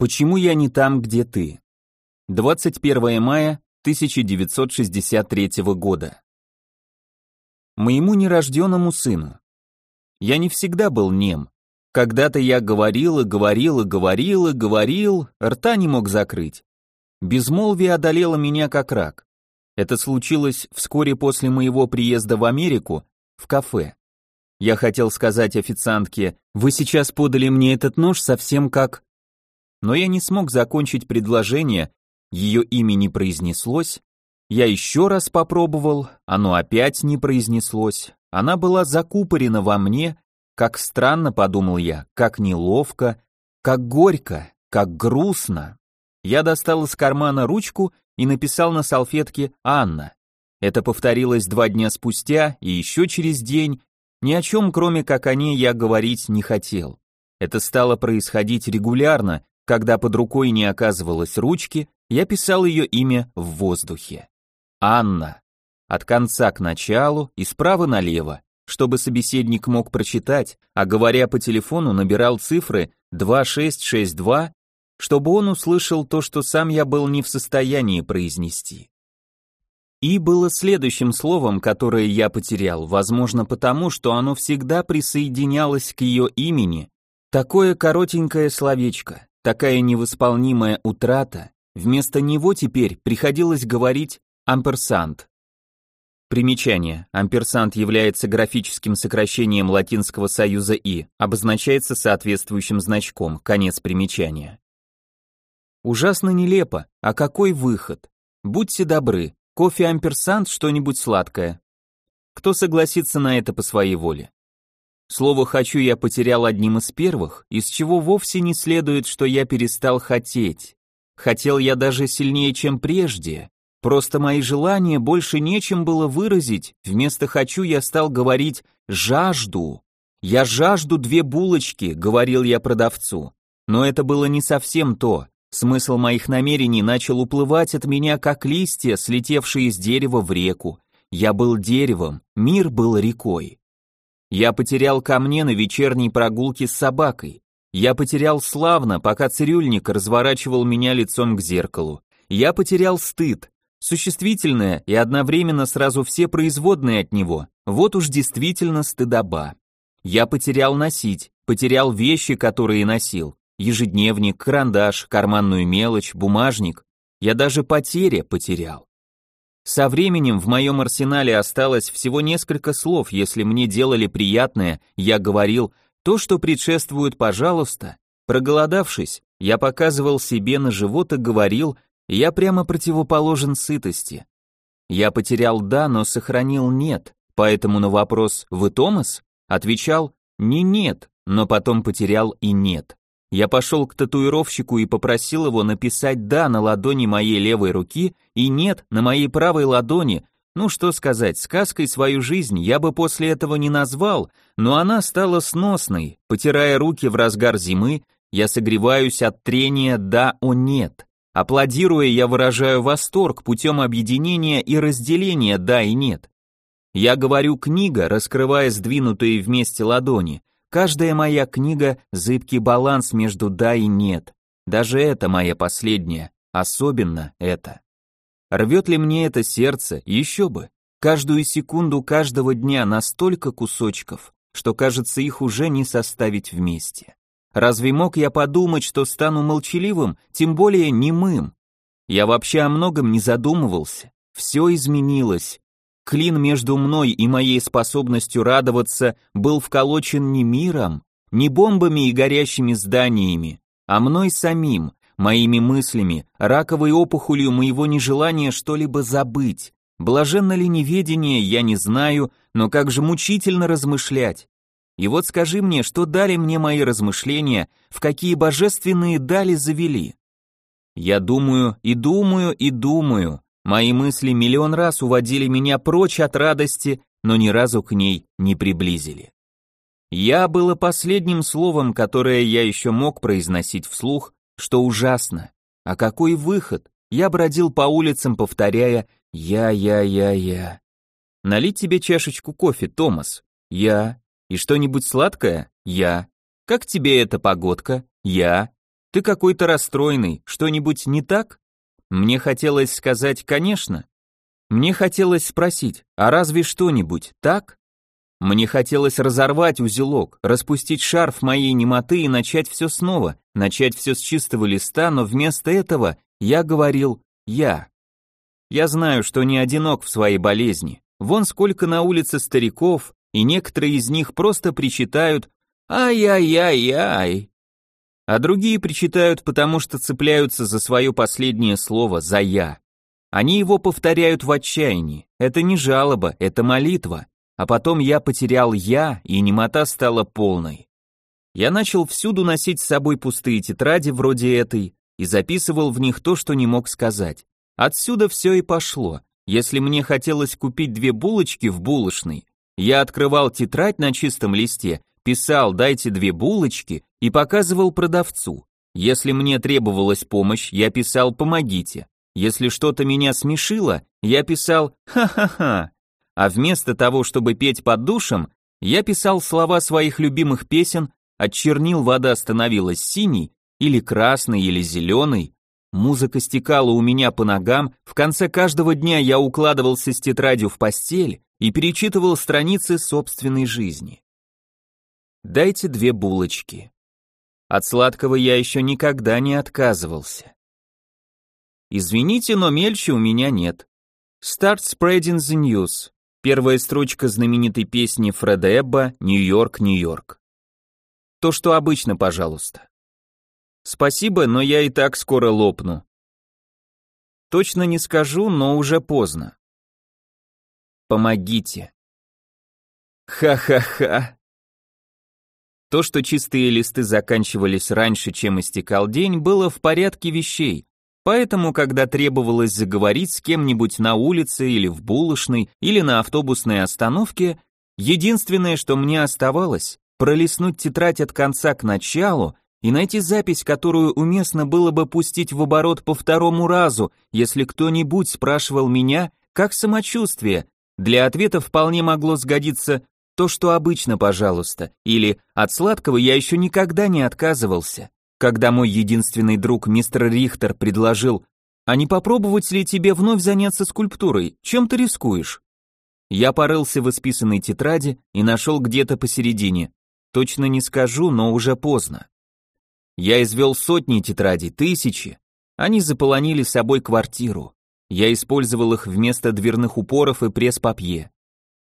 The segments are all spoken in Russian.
Почему я не там, где ты? 21 мая 1963 года. Моему нерожденному сыну. Я не всегда был нем. Когда-то я говорил и говорил и говорил и говорил, рта не мог закрыть. Безмолвие одолело меня как рак. Это случилось вскоре после моего приезда в Америку в кафе. Я хотел сказать официантке, вы сейчас подали мне этот нож совсем как но я не смог закончить предложение, ее имя не произнеслось, я еще раз попробовал, оно опять не произнеслось, она была закупорена во мне, как странно, подумал я, как неловко, как горько, как грустно. Я достал из кармана ручку и написал на салфетке «Анна». Это повторилось два дня спустя и еще через день, ни о чем, кроме как о ней, я говорить не хотел. Это стало происходить регулярно, когда под рукой не оказывалось ручки, я писал ее имя в воздухе. Анна. От конца к началу и справа налево, чтобы собеседник мог прочитать, а говоря по телефону набирал цифры 2662, чтобы он услышал то, что сам я был не в состоянии произнести. И было следующим словом, которое я потерял, возможно потому, что оно всегда присоединялось к ее имени, такое коротенькое словечко, Такая невосполнимая утрата, вместо него теперь приходилось говорить амперсант. Примечание. Амперсант является графическим сокращением латинского союза «и», обозначается соответствующим значком, конец примечания. Ужасно нелепо, а какой выход? Будьте добры, кофе амперсант что-нибудь сладкое. Кто согласится на это по своей воле? Слово «хочу» я потерял одним из первых, из чего вовсе не следует, что я перестал хотеть. Хотел я даже сильнее, чем прежде. Просто мои желания больше нечем было выразить, вместо «хочу» я стал говорить «жажду». «Я жажду две булочки», — говорил я продавцу. Но это было не совсем то. Смысл моих намерений начал уплывать от меня, как листья, слетевшие с дерева в реку. Я был деревом, мир был рекой. Я потерял ко мне на вечерней прогулке с собакой. Я потерял славно, пока цирюльник разворачивал меня лицом к зеркалу. Я потерял стыд, существительное и одновременно сразу все производные от него. Вот уж действительно стыдоба. Я потерял носить, потерял вещи, которые носил. Ежедневник, карандаш, карманную мелочь, бумажник. Я даже потеря потерял. Со временем в моем арсенале осталось всего несколько слов, если мне делали приятное, я говорил то, что предшествует «пожалуйста». Проголодавшись, я показывал себе на живот и говорил, я прямо противоположен сытости. Я потерял «да», но сохранил «нет», поэтому на вопрос «Вы Томас?» отвечал «не нет», но потом потерял и «нет». Я пошел к татуировщику и попросил его написать «да» на ладони моей левой руки и «нет» на моей правой ладони. Ну что сказать, сказкой свою жизнь я бы после этого не назвал, но она стала сносной. Потирая руки в разгар зимы, я согреваюсь от трения «да» о «нет». Аплодируя, я выражаю восторг путем объединения и разделения «да» и «нет». Я говорю «книга», раскрывая сдвинутые вместе ладони, Каждая моя книга — зыбкий баланс между «да» и «нет». Даже это моя последняя, особенно это. Рвет ли мне это сердце? Еще бы. Каждую секунду каждого дня настолько кусочков, что кажется их уже не составить вместе. Разве мог я подумать, что стану молчаливым, тем более немым? Я вообще о многом не задумывался. Все изменилось, Клин между мной и моей способностью радоваться был вколочен не миром, не бомбами и горящими зданиями, а мной самим, моими мыслями, раковой опухолью моего нежелания что-либо забыть. Блаженно ли неведение, я не знаю, но как же мучительно размышлять. И вот скажи мне, что дали мне мои размышления, в какие божественные дали завели. Я думаю и думаю и думаю, Мои мысли миллион раз уводили меня прочь от радости, но ни разу к ней не приблизили. Я было последним словом, которое я еще мог произносить вслух, что ужасно. А какой выход? Я бродил по улицам, повторяя «Я, я, я, я». Налить тебе чашечку кофе, Томас? Я. И что-нибудь сладкое? Я. Как тебе эта погодка? Я. Ты какой-то расстроенный, что-нибудь не так? Мне хотелось сказать «конечно». Мне хотелось спросить «а разве что-нибудь так?» Мне хотелось разорвать узелок, распустить шарф моей немоты и начать все снова, начать все с чистого листа, но вместо этого я говорил «я». Я знаю, что не одинок в своей болезни. Вон сколько на улице стариков, и некоторые из них просто причитают «ай-яй-яй-яй». А другие причитают, потому что цепляются за свое последнее слово, за «я». Они его повторяют в отчаянии. Это не жалоба, это молитва. А потом я потерял «я», и немота стала полной. Я начал всюду носить с собой пустые тетради вроде этой и записывал в них то, что не мог сказать. Отсюда все и пошло. Если мне хотелось купить две булочки в булочной, я открывал тетрадь на чистом листе, писал «дайте две булочки» и показывал продавцу. Если мне требовалась помощь, я писал «помогите». Если что-то меня смешило, я писал «ха-ха-ха» а вместо того, чтобы петь под душем, я писал слова своих любимых песен, от чернил вода становилась синей, или красной, или зеленой, музыка стекала у меня по ногам, в конце каждого дня я укладывался с тетрадью в постель и перечитывал страницы собственной жизни. Дайте две булочки. От сладкого я еще никогда не отказывался. Извините, но мельче у меня нет. Start spreading the news. Первая строчка знаменитой песни Фреда Эбба «Нью-Йорк, Нью-Йорк». То, что обычно, пожалуйста. Спасибо, но я и так скоро лопну. Точно не скажу, но уже поздно. Помогите. Ха-ха-ха. То, что чистые листы заканчивались раньше, чем истекал день, было в порядке вещей, Поэтому, когда требовалось заговорить с кем-нибудь на улице или в булочной или на автобусной остановке, единственное, что мне оставалось, пролистнуть тетрадь от конца к началу и найти запись, которую уместно было бы пустить в оборот по второму разу, если кто-нибудь спрашивал меня, как самочувствие. Для ответа вполне могло сгодиться то, что обычно, пожалуйста, или от сладкого я еще никогда не отказывался. Когда мой единственный друг мистер Рихтер предложил, а не попробовать ли тебе вновь заняться скульптурой, чем ты рискуешь? Я порылся в исписанной тетради и нашел где-то посередине. Точно не скажу, но уже поздно. Я извел сотни тетрадей, тысячи. Они заполонили собой квартиру. Я использовал их вместо дверных упоров и пресс-папье.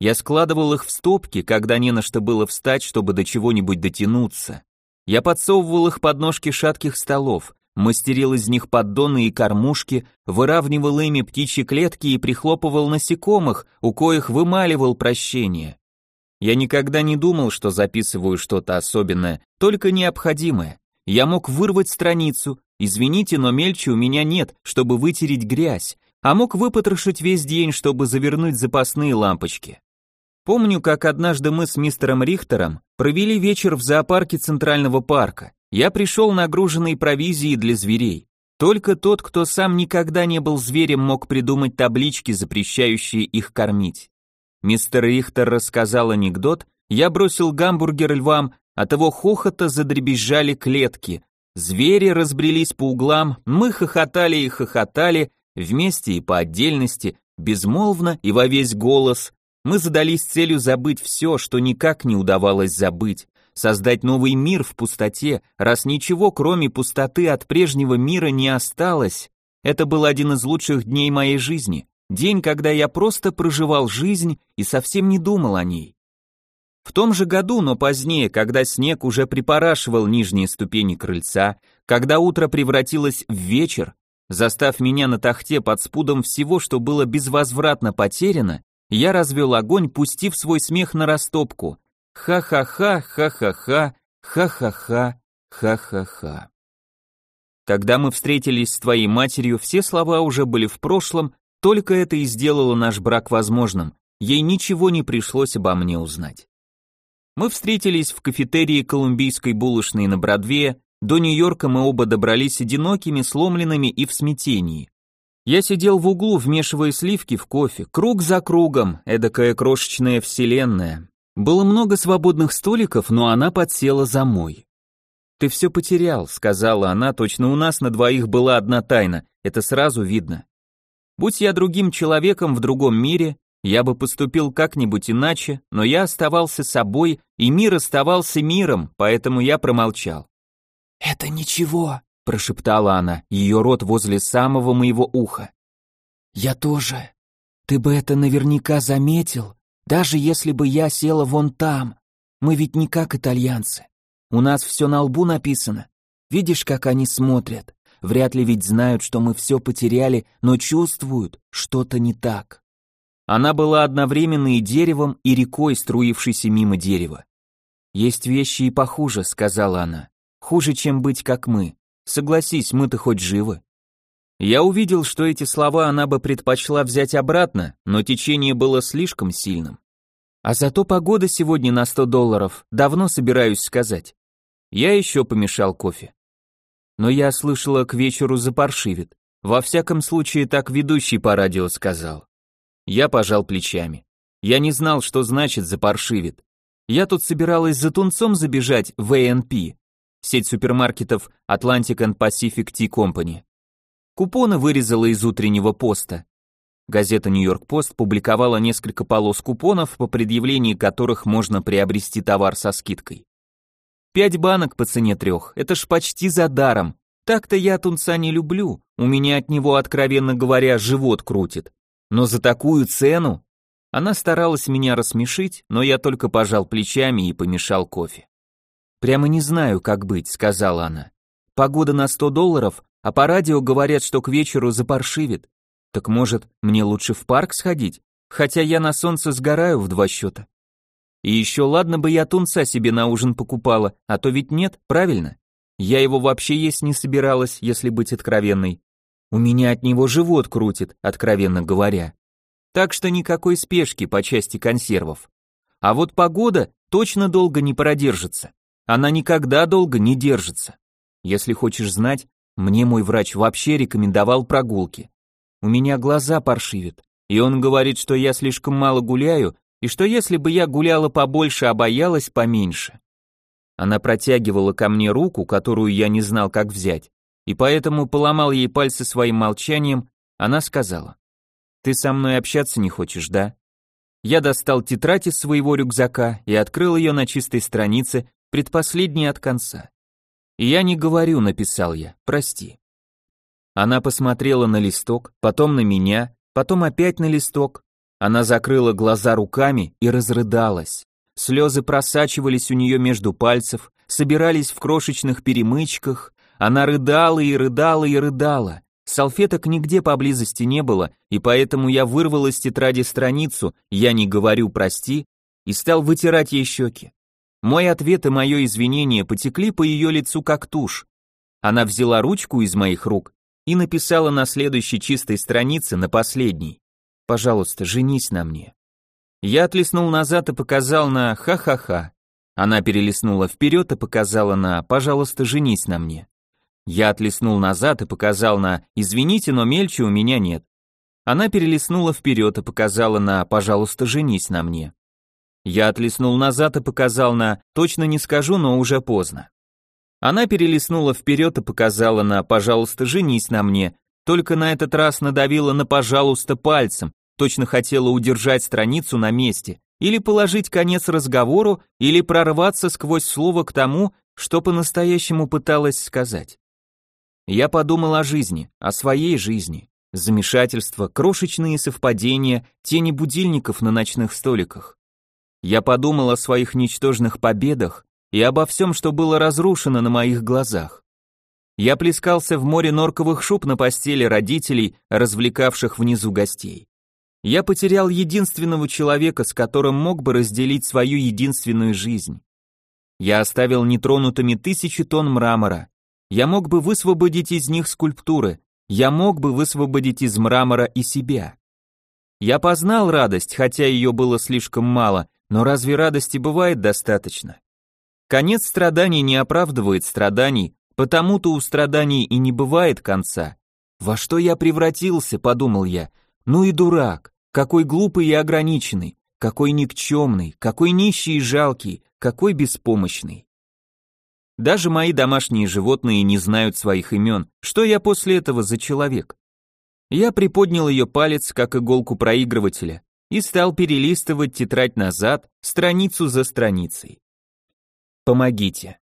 Я складывал их в стопки, когда не на что было встать, чтобы до чего-нибудь дотянуться. Я подсовывал их под ножки шатких столов, мастерил из них поддоны и кормушки, выравнивал ими птичьи клетки и прихлопывал насекомых, у коих вымаливал прощение. Я никогда не думал, что записываю что-то особенное, только необходимое. Я мог вырвать страницу, извините, но мельче у меня нет, чтобы вытереть грязь, а мог выпотрошить весь день, чтобы завернуть запасные лампочки. Помню, как однажды мы с мистером Рихтером провели вечер в зоопарке Центрального парка. Я пришел нагруженный провизией для зверей. Только тот, кто сам никогда не был зверем, мог придумать таблички, запрещающие их кормить. Мистер Рихтер рассказал анекдот, я бросил гамбургер львам, от его хохота задребезжали клетки. Звери разбрелись по углам, мы хохотали и хохотали, вместе и по отдельности, безмолвно и во весь голос, мы задались целью забыть все, что никак не удавалось забыть, создать новый мир в пустоте, раз ничего кроме пустоты от прежнего мира не осталось. Это был один из лучших дней моей жизни, день, когда я просто проживал жизнь и совсем не думал о ней. В том же году, но позднее, когда снег уже припорашивал нижние ступени крыльца, когда утро превратилось в вечер, застав меня на тахте под спудом всего, что было безвозвратно потеряно, я развел огонь, пустив свой смех на растопку. Ха-ха-ха, ха-ха-ха, ха-ха-ха, ха-ха-ха. Когда мы встретились с твоей матерью, все слова уже были в прошлом, только это и сделало наш брак возможным. Ей ничего не пришлось обо мне узнать. Мы встретились в кафетерии Колумбийской булочной на Бродвее, до Нью-Йорка мы оба добрались одинокими, сломленными и в смятении. Я сидел в углу, вмешивая сливки в кофе, круг за кругом, эдакая крошечная вселенная. Было много свободных столиков, но она подсела за мой. «Ты все потерял», — сказала она, точно у нас на двоих была одна тайна, это сразу видно. Будь я другим человеком в другом мире, я бы поступил как-нибудь иначе, но я оставался собой, и мир оставался миром, поэтому я промолчал. «Это ничего», — прошептала она, ее рот возле самого моего уха. «Я тоже. Ты бы это наверняка заметил, даже если бы я села вон там. Мы ведь не как итальянцы. У нас все на лбу написано. Видишь, как они смотрят? Вряд ли ведь знают, что мы все потеряли, но чувствуют, что-то не так. Она была одновременно и деревом, и рекой, струившейся мимо дерева. «Есть вещи и похуже», — сказала она. «Хуже, чем быть как мы. Согласись, мы-то хоть живы». Я увидел, что эти слова она бы предпочла взять обратно, но течение было слишком сильным. А зато погода сегодня на 100 долларов, давно собираюсь сказать. Я еще помешал кофе. Но я слышала, к вечеру запаршивит. Во всяком случае, так ведущий по радио сказал. Я пожал плечами. Я не знал, что значит запаршивит. Я тут собиралась за тунцом забежать в A&P, сеть супермаркетов Atlantic and Pacific Tea Company. Купоны вырезала из утреннего поста. Газета Нью-Йорк Пост публиковала несколько полос купонов, по предъявлении которых можно приобрести товар со скидкой. Пять банок по цене трех, это ж почти за даром. Так-то я тунца не люблю, у меня от него, откровенно говоря, живот крутит. Но за такую цену? Она старалась меня рассмешить, но я только пожал плечами и помешал кофе. «Прямо не знаю, как быть», — сказала она. «Погода на сто долларов, а по радио говорят, что к вечеру запаршивит. Так может, мне лучше в парк сходить? Хотя я на солнце сгораю в два счета». И еще ладно бы я тунца себе на ужин покупала, а то ведь нет, правильно? Я его вообще есть не собиралась, если быть откровенной. У меня от него живот крутит, откровенно говоря. Так что никакой спешки по части консервов. А вот погода точно долго не продержится. Она никогда долго не держится. Если хочешь знать, мне мой врач вообще рекомендовал прогулки. У меня глаза паршивят, и он говорит, что я слишком мало гуляю, и что если бы я гуляла побольше, а боялась поменьше. Она протягивала ко мне руку, которую я не знал, как взять, и поэтому поломал ей пальцы своим молчанием, она сказала, «Ты со мной общаться не хочешь, да?» Я достал тетрадь из своего рюкзака и открыл ее на чистой странице, предпоследней от конца. «Я не говорю», — написал я, «прости». Она посмотрела на листок, потом на меня, потом опять на листок. Она закрыла глаза руками и разрыдалась. Слезы просачивались у нее между пальцев, собирались в крошечных перемычках, она рыдала и рыдала и рыдала. Салфеток нигде поблизости не было, и поэтому я вырвал из тетради страницу «Я не говорю прости» и стал вытирать ей щеки. Мой ответ и мое извинение потекли по ее лицу как тушь. Она взяла ручку из моих рук и написала на следующей чистой странице, на последней. «Пожалуйста, женись на мне». Я отлеснул назад и показал на «ха-ха-ха». Она перелистнула вперед и показала на «пожалуйста, женись на мне». Я отлеснул назад и показал на «Извините, но мельче у меня нет». Она перелистнула вперед и показала на «Пожалуйста, женись на мне». Я отлеснул назад и показал на «Точно не скажу, но уже поздно». Она перелистнула вперед и показала на «Пожалуйста, женись на мне», только на этот раз надавила на «пожалуйста» пальцем, точно хотела удержать страницу на месте, или положить конец разговору, или прорваться сквозь слово к тому, что по-настоящему пыталась сказать. Я подумал о жизни, о своей жизни. Замешательство, крошечные совпадения, тени будильников на ночных столиках. Я подумал о своих ничтожных победах и обо всем, что было разрушено на моих глазах. Я плескался в море норковых шуб на постели родителей, развлекавших внизу гостей. Я потерял единственного человека, с которым мог бы разделить свою единственную жизнь. Я оставил нетронутыми тысячи тонн мрамора, я мог бы высвободить из них скульптуры, я мог бы высвободить из мрамора и себя. Я познал радость, хотя ее было слишком мало, но разве радости бывает достаточно? Конец страданий не оправдывает страданий, потому-то у страданий и не бывает конца. Во что я превратился, подумал я. Ну и дурак, какой глупый и ограниченный, какой никчемный, какой нищий и жалкий, какой беспомощный. Даже мои домашние животные не знают своих имен. Что я после этого за человек? Я приподнял ее палец, как иголку проигрывателя, и стал перелистывать тетрадь назад, страницу за страницей. Помогите.